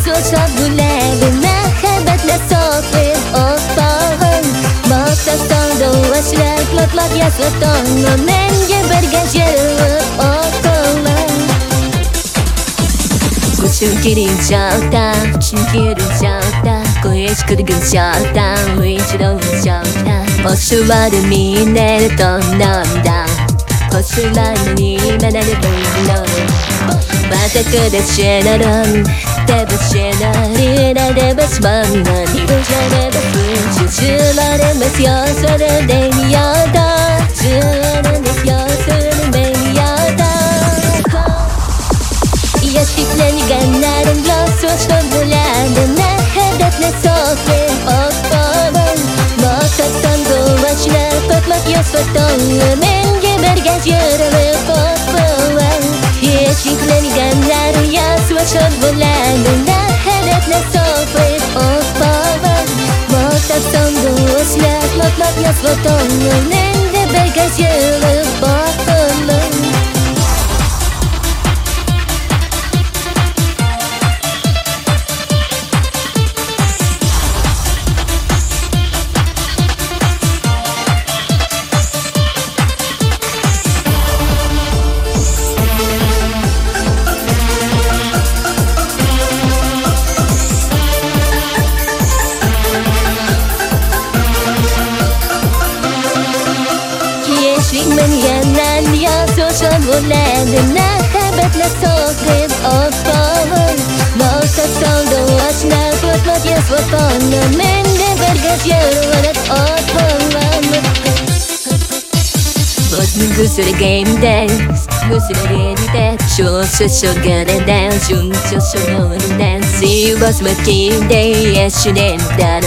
Скучно гуляли на хабатля сопли Опалон Болта сонду лашлак латлак я сватон Но менге бергажелы околы Кучим кирин чалта, кучим кирин чалта Куэч кудгин чалта, мы чидон чалта Ошувады минер тон нам да 것을 만나니 만나는 너 마사크다 쉐나런 대바 쉐나리 나대바스 만난 이로샤나바 풀치 주말에 마스 여서는 데미여다 주는 내 여서는 매미여다 이야식나 니가 나를 러스워 셔몰라는 나 헤닷 내 속에 엇범은 너 쳤던 도와주나 뻑뻑 여서 떠오르는 Wymergać jorowy podpoła Jeśli klenigan naru ja słyszę wolano Na helet na sofy odpowa Mota w sądu ośmiech, mot mot ja złotoną Gençliğimin yenen yazışan bulanına Hebetle sokrim otoğun Mausa soldu aşna Kutlat yazvatonu Men de bergaz yarıvarat otoğun Bozmun gusure game dance Gusure ready dance Şul şul şul gana dance Şun şul şul gana dance See you boss with game day Yes you did that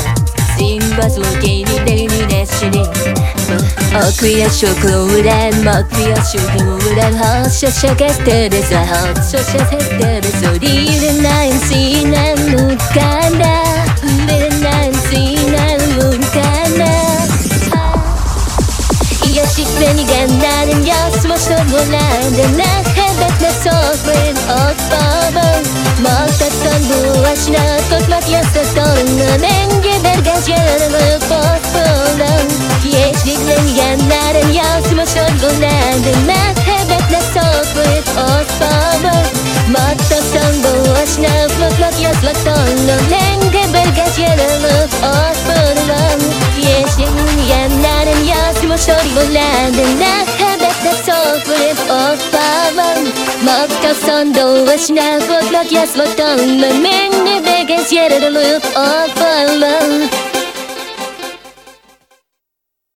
See you boss with game day Yes 悪や諸行無連幕や諸行無連発射射決定です発射射設定です降りれないしなのかな降れないしなのかな癒し beni gönderen yazma sorulardan Hedefle sofrin otbabın Maltasın bu aşina Korkmak yasa sorunun en gider genç yaranı Şorgunendi mehebetle sokut o sabır Matta sandu aşnaf Lutlak yaslak tonlu Lenge belgeç yarılıp Osburlan Yeşil yemlerim Yasımı şorgunendi mehebetle sokut o sabır Matta sandu aşnaf Lutlak yaslak tonlu Lenge belgeç yarılıp Osburlan